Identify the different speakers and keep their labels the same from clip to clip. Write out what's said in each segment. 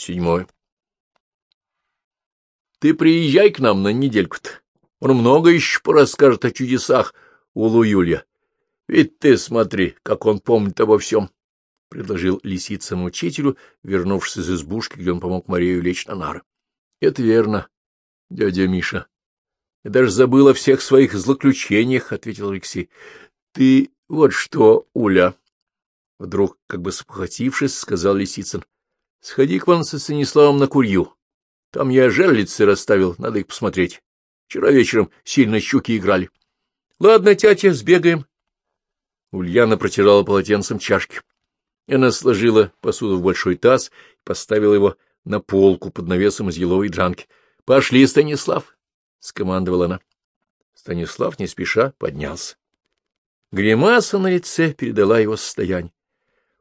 Speaker 1: Седьмое. Ты приезжай к нам на недельку-то. Он много еще порасскажет о чудесах у Луюлья. Ведь ты смотри, как он помнит обо всем, — предложил лисицам учителю, вернувшись из избушки, где он помог Марию лечь на нары. — Это верно, дядя Миша. Я даже забыл о всех своих злоключениях, — ответил Алексей. — Ты вот что, Уля, — вдруг, как бы спохватившись, сказал Лисицын, — сходи к вам со Станиславом на курью. Там я жерлицы расставил, надо их посмотреть. Вчера вечером сильно щуки играли. — Ладно, тятя, сбегаем. Ульяна протирала полотенцем чашки. Она сложила посуду в большой таз и поставила его на полку под навесом из еловой джанки. — Пошли, Станислав! — скомандовала она. Станислав не спеша поднялся. Гримаса на лице передала его состояние.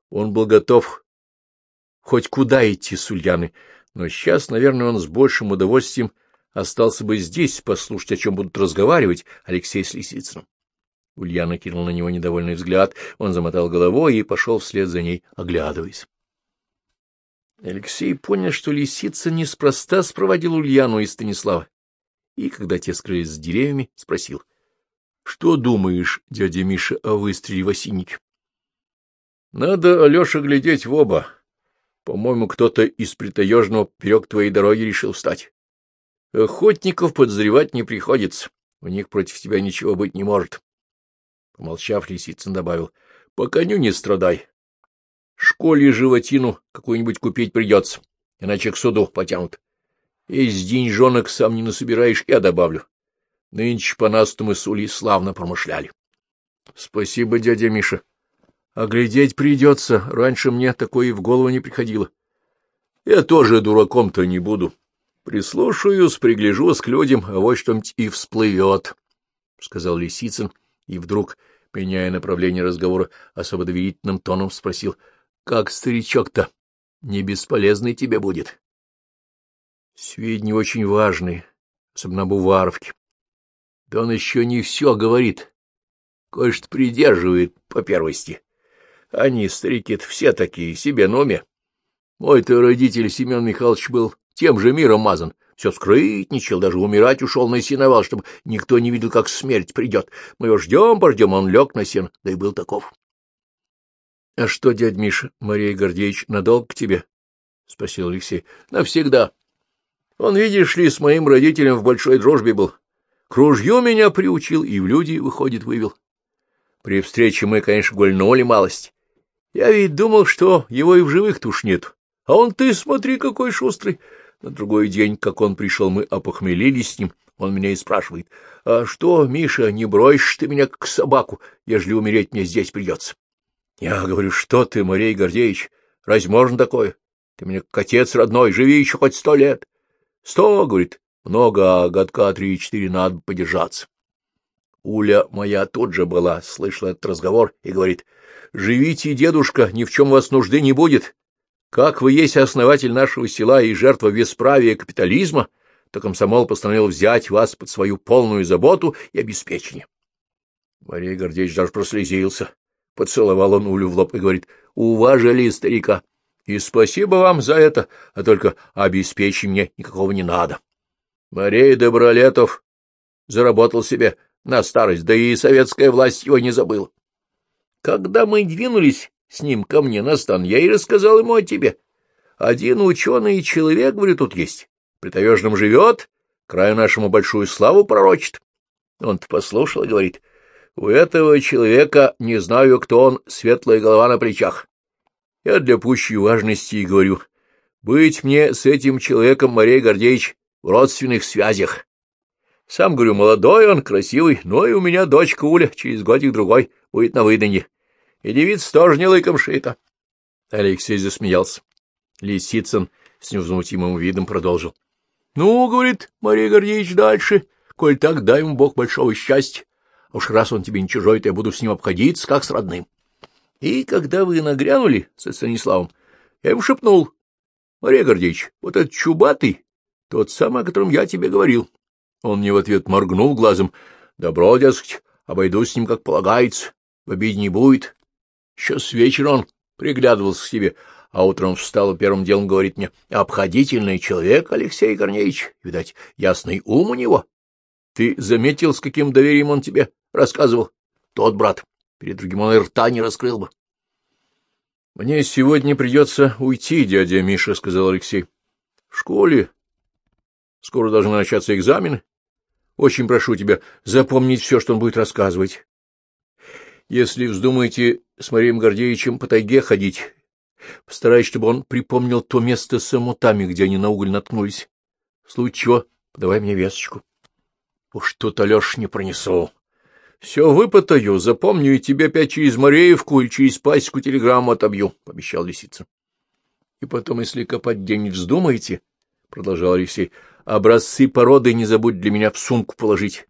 Speaker 1: Он был готов хоть куда идти с Ульяны, но сейчас, наверное, он с большим удовольствием остался бы здесь послушать, о чем будут разговаривать Алексей с Лисицыным. Ульяна кинул на него недовольный взгляд, он замотал головой и пошел вслед за ней, оглядываясь. Алексей понял, что лисица неспроста спроводил Ульяну и Станислава и, когда те скрылись с деревьями, спросил. — Что думаешь, дядя Миша, о выстреле в осиннике? — Надо, Алеша, глядеть в оба. По-моему, кто-то из притаежного поперек твоей дороги решил встать. Охотников подозревать не приходится. У них против тебя ничего быть не может. Помолчав, Лисицын добавил. — По коню не страдай. Школе животину какую-нибудь купить придется, иначе к суду потянут. Из деньжонок сам не насобираешь, я добавлю. Нынче по насту мы с Улей славно промышляли. — Спасибо, дядя Миша. А глядеть придется. Раньше мне такое и в голову не приходило. Я тоже дураком-то не буду. Прислушаюсь, пригляжусь к людям, а вот что-нибудь и всплывет, — сказал Лисицын, и вдруг, меняя направление разговора, особо доверительным тоном спросил, — как старичок-то? Не бесполезный тебе будет? Сведения очень важные, особенно об. Да он еще не все говорит, кое-что придерживает по первости. Они, старики все такие, себе на уме. Мой-то родитель Семен Михайлович был тем же миром мазан, все скрытничал, даже умирать ушел на сеновал, чтобы никто не видел, как смерть придет. Мы его ждем, пождем, он лег на сен, да и был таков. — А что, дядь Миша, Мария Гордеевич, надолго к тебе? — спросил Алексей. — Навсегда. Он, видишь ли, с моим родителем в большой дружбе был. К ружью меня приучил и в люди, выходит, вывел. При встрече мы, конечно, гульнули малость. Я ведь думал, что его и в живых-то уж нет. А он, ты смотри, какой шустрый. На другой день, как он пришел, мы опохмелились с ним. Он меня и спрашивает, а что, Миша, не бросишь ты меня как собаку, ежели умереть мне здесь придется? Я говорю, что ты, Марей Гордеевич, разве можно такое? Ты мне как отец родной, живи еще хоть сто лет. Сто, говорит, много, а годка три-четыре надо подержаться. Уля моя тут же была, слышала этот разговор и говорит, «Живите, дедушка, ни в чем вас нужды не будет. Как вы есть основатель нашего села и жертва бесправия капитализма, то комсомол постановил взять вас под свою полную заботу и обеспечение». Мария Гордеевич даже прослезился. Поцеловал он Улю в лоб и говорит, «Уважили старика, и спасибо вам за это, а только обеспечи мне никакого не надо. Марей Добролетов заработал себе на старость, да и советская власть его не забыла. Когда мы двинулись с ним ко мне на стан, я и рассказал ему о тебе. Один ученый человек, говорю, тут есть. При таежном живет, краю нашему большую славу пророчит. Он-то послушал и говорит, у этого человека, не знаю, кто он, светлая голова на плечах. Я для пущей важности и говорю, быть мне с этим человеком, Марей Гордеевич, в родственных связях. Сам, говорю, молодой он, красивый, но и у меня дочка Уля через годик-другой будет на выданье. И девица тоже не лыком шита. Алексей засмеялся. Лисицын с невозмутимым видом продолжил. — Ну, — говорит Мария Гордеевич, — дальше, коль так, дай ему Бог большого счастья. Уж раз он тебе не чужой, то я буду с ним обходиться, как с родным. И когда вы нагрянули со Станиславом, я ему шепнул. — Мария Гордеевич, вот этот чубатый, тот самый, о котором я тебе говорил. Он мне в ответ моргнул глазом. — Добро, дескать, обойдусь с ним, как полагается, в обиде не будет. Еще с вечера он приглядывался к тебе, а утром встал и первым делом говорит мне, обходительный человек Алексей Корнеевич, видать, ясный ум у него. Ты заметил, с каким доверием он тебе рассказывал? Тот брат, перед другим он и рта не раскрыл бы. — Мне сегодня придется уйти, дядя Миша, — сказал Алексей. — В школе скоро должны начаться экзамены. Очень прошу тебя запомнить все, что он будет рассказывать. Если вздумаете с Марием Гордеевичем по тайге ходить, постараюсь, чтобы он припомнил то место с омутами, где они на уголь наткнулись. В случае чего подавай мне весточку. Уж тут, Алеш, не пронесу. Все выпытаю, запомню, и тебе опять через Мореевку или через пасеку телеграмму отобью, — пообещал лисица. — И потом, если копать где-нибудь вздумаете, — продолжал Алексей, — образцы породы не забудь для меня в сумку положить.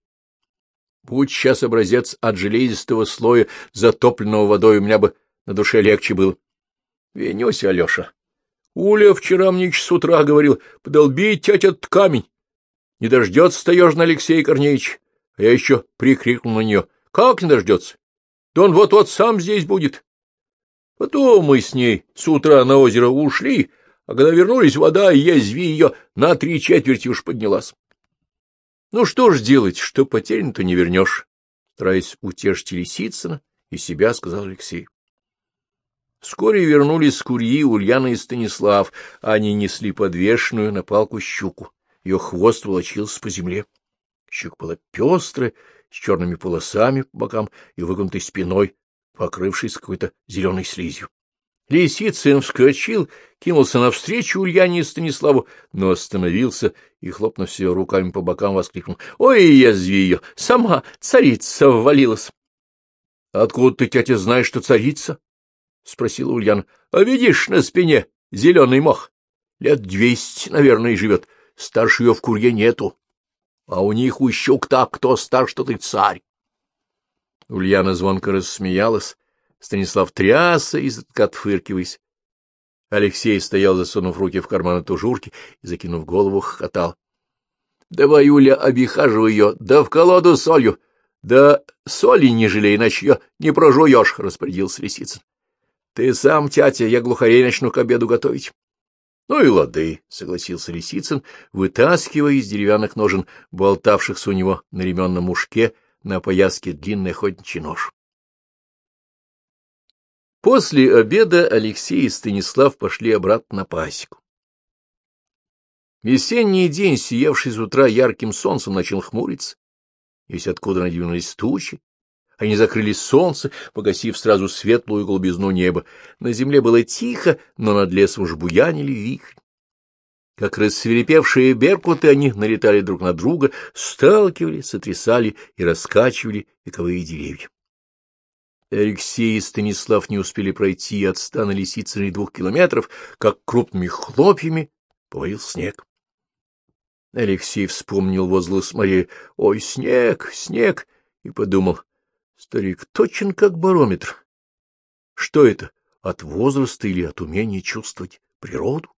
Speaker 1: Будь сейчас образец от железистого слоя, затопленного водой, у меня бы на душе легче было. Венюсь, Алеша. Уля вчера мне с утра говорил, подолбить этот камень. Не дождется таежный Алексей Корнеевич. А я еще прикрикнул на нее. Как не дождется? Да он вот-вот сам здесь будет. Потом мы с ней с утра на озеро ушли, а когда вернулись, вода, язви ее, на три четверти уж поднялась. Ну что ж делать, что потеряно-то не вернешь, стараясь утешить Лисицына и себя, сказал Алексей. Вскоре вернулись с курьи Ульяна и Станислав. Они несли подвешенную на палку щуку. Ее хвост волочился по земле. Щука была пестрая, с черными полосами по бокам и выгнутой спиной, покрывшись какой-то зеленой слизью. Лисицын вскочил, кинулся навстречу Ульяне и Станиславу, но остановился и, хлопнув себе руками по бокам, воскликнул. — Ой, язви ее! Сама царица ввалилась! — Откуда ты, тетя, знаешь, что царица? — спросила Ульяна. — А видишь, на спине зеленый мох. Лет двести, наверное, живет. Старше ее в курье нету. А у них у щук так, кто старше, что ты царь. Ульяна звонко рассмеялась Станислав трясся, изредка отфыркиваясь. Алексей стоял, засунув руки в карманы тужурки и, закинув голову, хохотал. — Давай, Юля, обихаживай ее, да в колоду солью. Да соли не жалей, иначе ее не прожуешь, — распорядился Лисицын. — Ты сам, тятя, я глухарей начну к обеду готовить. — Ну и лады, — согласился Лисицын, вытаскивая из деревянных ножен, болтавшихся у него на ременном ушке, на пояске длинный охотничий нож. После обеда Алексей и Станислав пошли обратно на пасеку. Весенний день, сиявший с утра ярким солнцем, начал хмуриться. Весь откуда надвинулись тучи. Они закрыли солнце, погасив сразу светлую голубизну неба. На земле было тихо, но над лесом уж буянили вихри. Как рассверепевшие беркуты, они налетали друг на друга, сталкивали, сотрясали и раскачивали вековые деревья. Алексей и Станислав не успели пройти от стана Лисицыной двух километров, как крупными хлопьями повалил снег. Алексей вспомнил возле Марии «Ой, снег, снег!» и подумал, старик точен как барометр. Что это, от возраста или от умения чувствовать природу?